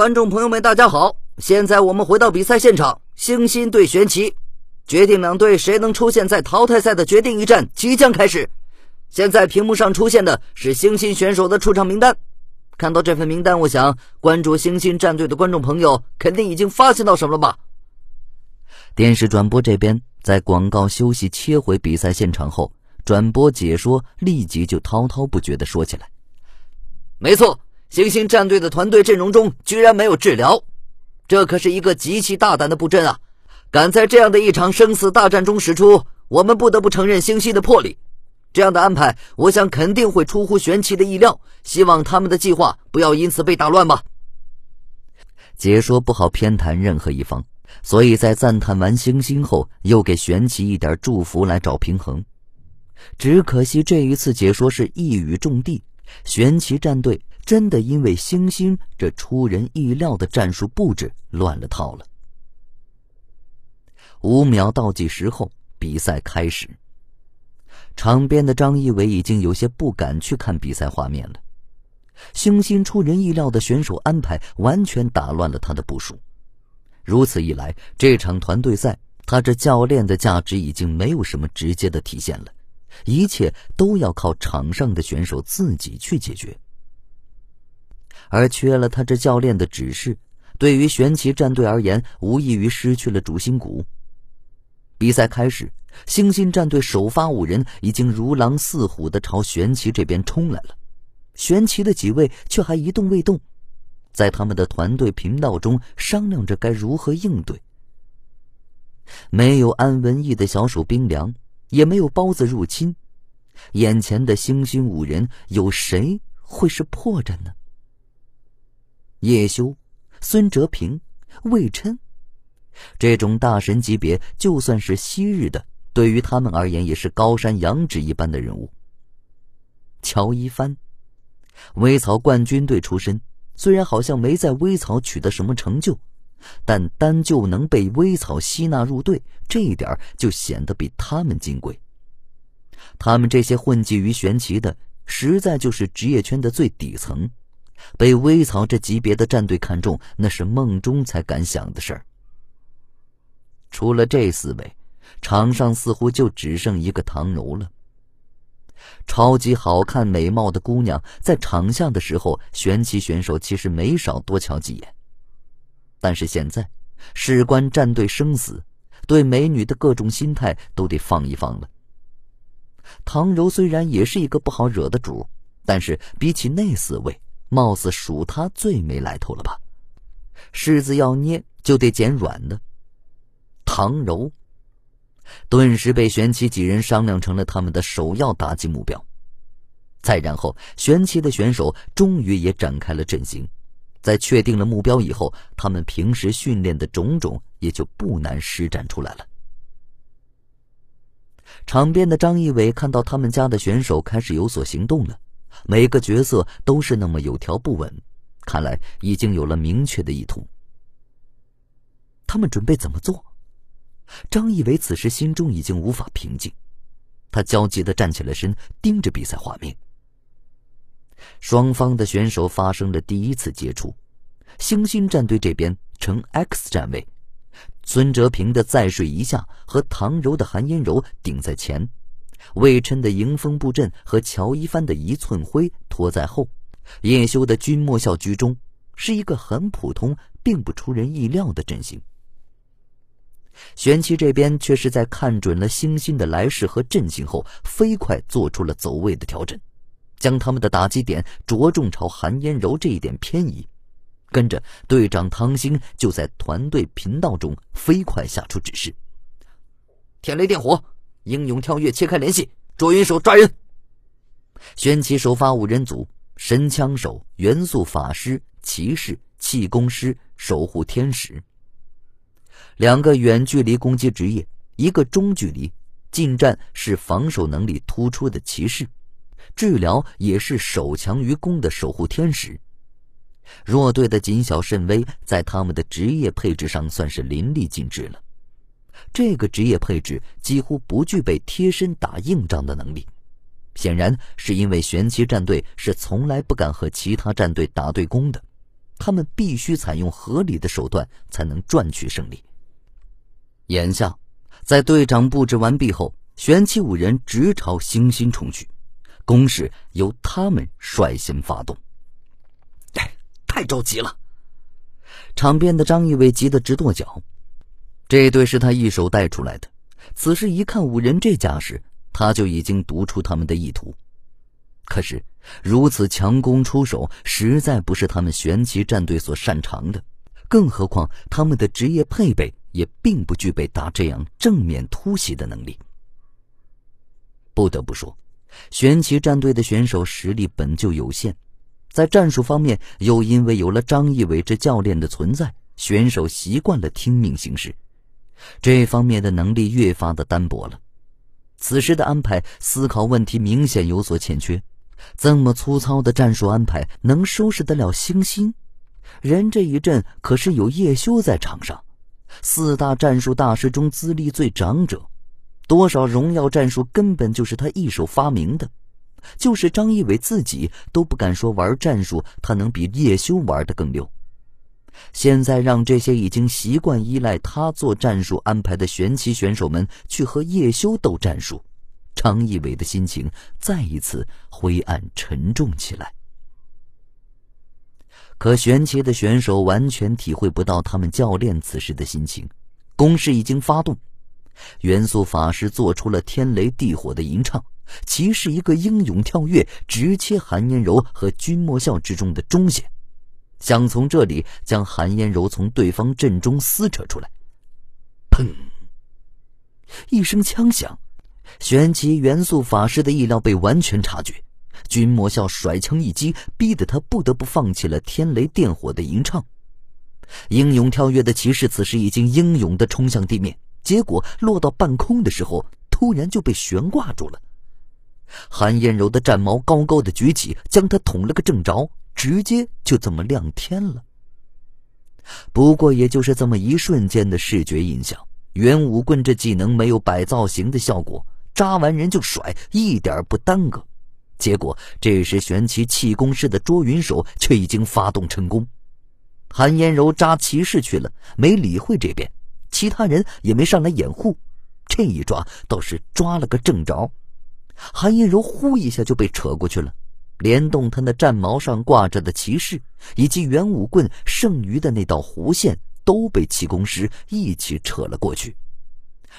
观众朋友们，大家好！现在我们回到比赛现场，星星对玄奇，决定两队谁能出现在淘汰赛的决定一战即将开始。现在屏幕上出现的是星星选手的出场名单。看到这份名单，我想关注星星战队的观众朋友肯定已经发现到什么了吧？电视转播这边在广告休息切回比赛现场后，转播解说立即就滔滔不绝地说起来。没错。星星战队的团队阵容中居然没有治疗，这可是一个极其大胆的布阵啊！敢在这样的一场生死大战中使出，我们不得不承认星星的魄力。这样的安排，我想肯定会出乎玄奇的意料。希望他们的计划不要因此被打乱吧。解说不好偏袒任何一方，所以在赞叹完星星后，又给玄奇一点祝福来找平衡。只可惜这一次解说是一语中的，玄奇战队。真的因为星星这出人意料的战术布置乱了套了。五秒倒计时后，比赛开始。场边的张一伟已经有些不敢去看比赛画面了。星星出人意料的选手安排完全打乱了他的部署。如此一来，这场团队赛，他这教练的价值已经没有什么直接的体现了，一切都要靠场上的选手自己去解决。而缺了他这教练的指示，对于玄奇战队而言，无异于失去了主心骨。比赛开始，星星战队首发五人已经如狼似虎的朝玄奇这边冲来了，玄奇的几位却还一动未动，在他们的团队频道中商量着该如何应对。没有安文逸的小手冰凉，也没有包子入侵，眼前的星星五人有谁会是破绽呢？叶修、孙哲平、魏琛，这种大神级别，就算是昔日的，对于他们而言也是高山仰止一般的人物。乔一帆，微草冠军队出身，虽然好像没在微草取得什么成就，但单就能被微草吸纳入队，这一点就显得比他们金贵。他们这些混迹于玄奇的，实在就是职业圈的最底层。被微草这级别的战队看中，那是梦中才敢想的事儿。除了这四位，场上似乎就只剩一个唐柔了。超级好看美貌的姑娘，在场下的时候，玄奇选手其实没少多瞧几眼。但是现在，事关战队生死，对美女的各种心态都得放一放了。唐柔虽然也是一个不好惹的主，但是比起那四位，貌似属他最没来头了吧？柿子要捏就得捡软的。唐柔顿时被玄奇几人商量成了他们的首要打击目标。再然后，玄奇的选手终于也展开了阵型。在确定了目标以后，他们平时训练的种种也就不难施展出来了。场边的张一伟看到他们家的选手开始有所行动了。每个角色都是那么有条不紊，看来已经有了明确的意图。他们准备怎么做？张一伟此时心中已经无法平静，他焦急的站起了身，盯着比赛画面。双方的选手发生了第一次接触，星星战队这边呈 X 站位，孙哲平的再睡一下和唐柔的韩嫣柔顶在前。魏琛的迎风布阵和乔一帆的一寸灰拖在后，叶修的君莫笑居中，是一个很普通，并不出人意料的阵型。玄奇这边却是在看准了星星的来势和阵型后，飞快做出了走位的调整，将他们的打击点着重朝韩嫣柔这一点偏移。跟着队长汤星就在团队频道中飞快下出指示：“天雷电火。”英勇跳跃，切开联系，捉云手抓人。玄奇首发五人组：神枪手、元素法师、骑士、气功师、守护天使。两个远距离攻击职业，一个中距离，近战是防守能力突出的骑士，治疗也是守强于攻的守护天使。弱队的谨小慎微，在他们的职业配置上算是淋漓尽致了。这个职业配置几乎不具备贴身打硬仗的能力，显然是因为玄奇战队是从来不敢和其他战队打对攻的，他们必须采用合理的手段才能赚取胜利。眼下，在队长布置完毕后，玄奇五人直朝星星冲去，攻势由他们率先发动。太着急了！场边的张一伟急得直跺脚。这队是他一手带出来的，此时一看五人这架势，他就已经读出他们的意图。可是，如此强攻出手，实在不是他们玄奇战队所擅长的。更何况，他们的职业配备也并不具备打这样正面突袭的能力。不得不说，玄奇战队的选手实力本就有限，在战术方面又因为有了张义伟这教练的存在，选手习惯了听命行事，这方面的能力越发的单薄了。此时的安排，思考问题明显有所欠缺。这么粗糙的战术安排，能收拾得了星星？人这一阵可是有叶修在场上，四大战术大师中资历最长者，多少荣耀战术根本就是他一手发明的。就是张一伟自己都不敢说玩战术，他能比叶修玩的更溜。现在让这些已经习惯依赖他做战术安排的玄奇选手们去和叶修斗战术。张一伟的心情再一次灰暗沉重起来。可玄奇的选手完全体会不到他们教练此时的心情。攻势已经发动，元素法师做出了天雷地火的吟唱，骑士一个英勇跳跃，直切韩嫣柔和君莫笑之中的中线，想从这里将韩嫣柔从对方阵中撕扯出来。砰！一声枪响。玄奇元素法师的意料被完全察觉，君莫笑甩枪一击，逼得他不得不放弃了天雷电火的吟唱。英勇跳跃的骑士此时已经英勇地冲向地面，结果落到半空的时候，突然就被悬挂住了。韩艳柔的战矛高高的举起，将他捅了个正着，直接就这么亮天了。不过也就是这么一瞬间的视觉印象，元武棍这技能没有摆造型的效果。扎完人就甩，一点不耽搁。结果这时玄奇气功师的捉云手却已经发动成功。韩嫣柔扎骑士去了，没理会这边，其他人也没上来掩护。这一抓倒是抓了个正着。韩嫣柔呼一下就被扯过去了，连动他那战矛上挂着的骑士以及元武棍剩余的那道弧线都被气功师一起扯了过去。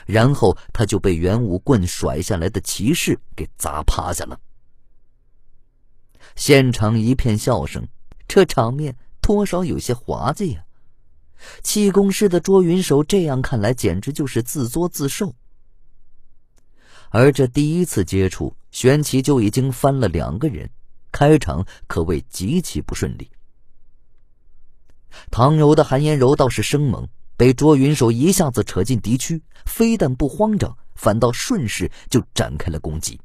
然后他就被元武棍甩下来的骑士给砸趴下了。现场一片笑声，这场面多少有些滑稽呀！气功师的捉云手这样看来简直就是自作自受。而这第一次接触，玄奇就已经翻了两个人，开场可谓极其不顺利。唐柔的韩嫣柔倒是生猛。被捉云手一下子扯进敌区，非但不慌张，反倒顺势就展开了攻击。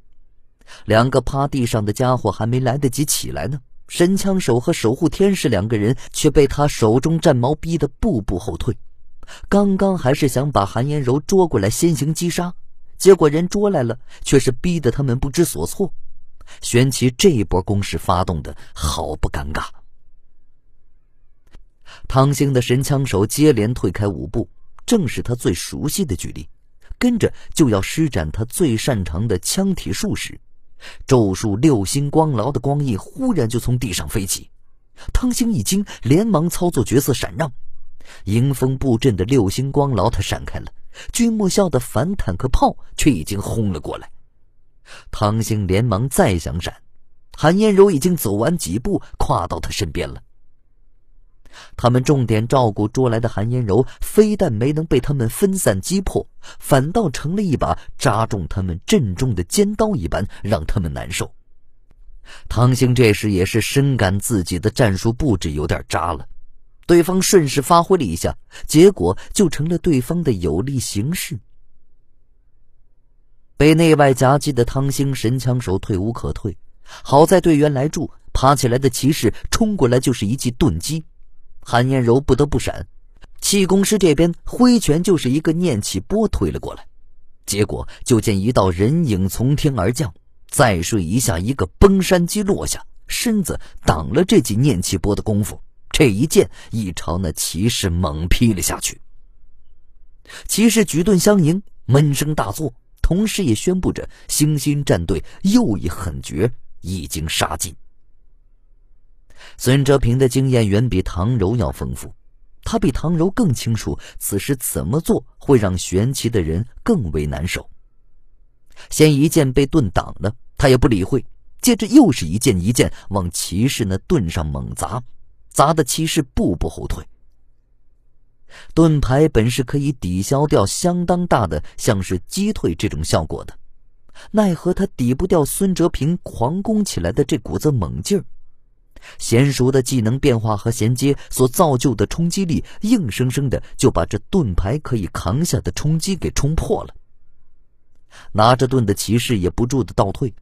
两个趴地上的家伙还没来得及起来呢，神枪手和守护天使两个人却被他手中战矛逼得步步后退。刚刚还是想把韩嫣柔捉过来先行击杀，结果人捉来了，却是逼得他们不知所措。玄奇这一波攻势发动的好不尴尬。汤星的神枪手接连退开五步，正是他最熟悉的距离，跟着就要施展他最擅长的枪体术时，咒术六星光牢的光翼忽然就从地上飞起，汤星一惊，连忙操作角色闪让，迎风布阵的六星光牢他闪开了，君莫笑的反坦克炮却已经轰了过来，唐星连忙再想闪，韩嫣柔已经走完几步，跨到他身边了。他们重点照顾捉来的韩嫣柔，非但没能被他们分散击破，反倒成了一把扎中他们阵中的尖刀一般，让他们难受。唐兴这时也是深感自己的战术布置有点渣了，对方顺势发挥了一下，结果就成了对方的有利形势。被内外夹击的汤星神枪手退无可退，好在队员来助，爬起来的骑士冲过来就是一记钝击。韩嫣柔不得不闪，气功师这边挥拳就是一个念气波推了过来，结果就见一道人影从天而降，再睡一下，一个崩山击落下，身子挡了这记念气波的功夫，这一剑已朝那骑士猛劈了下去。骑士举盾相迎，闷声大作，同时也宣布着星星战队又一狠角已经杀尽。孙哲平的经验远比唐柔要丰富，他比唐柔更清楚此时怎么做会让玄奇的人更为难受。先一剑被盾挡了，他也不理会，接着又是一剑一剑往骑士那盾上猛砸，砸的骑士步步后退。盾牌本是可以抵消掉相当大的像是击退这种效果的，奈何他抵不掉孙哲平狂攻起来的这股子猛劲儿。娴熟的技能变化和衔接所造就的冲击力，硬生生的就把这盾牌可以扛下的冲击给冲破了。拿着盾的骑士也不住的倒退，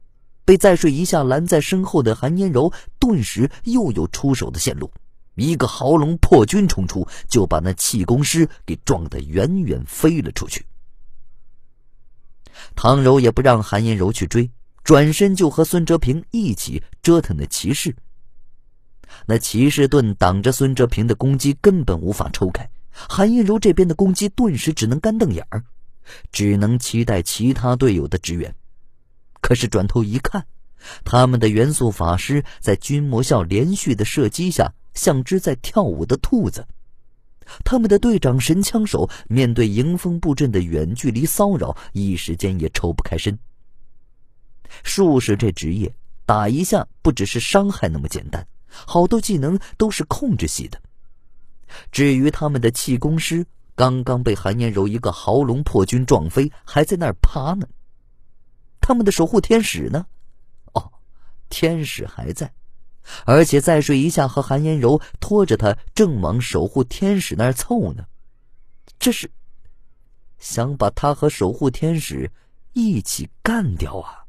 被再睡一下拦在身后的韩嫣柔顿时又有出手的线路，一个豪龙破军冲出，就把那气功师给撞得远远飞了出去。唐柔也不让韩嫣柔去追，转身就和孙哲平一起折腾那骑士。那骑士盾挡着孙哲平的攻击，根本无法抽开。韩嫣柔这边的攻击顿时只能干瞪眼儿，只能期待其他队友的支援。可是转头一看，他们的元素法师在君魔校连续的射击下，像只在跳舞的兔子；他们的队长神枪手面对迎风布阵的远距离骚扰，一时间也抽不开身。术士这职业，打一下不只是伤害那么简单。好多技能都是控制系的。至于他们的气功师，刚刚被韩嫣柔一个豪龙破军撞飞，还在那儿趴呢。他们的守护天使呢？哦，天使还在，而且再睡一下，和韩嫣柔拖着他正往守护天使那儿凑呢。这是想把他和守护天使一起干掉啊！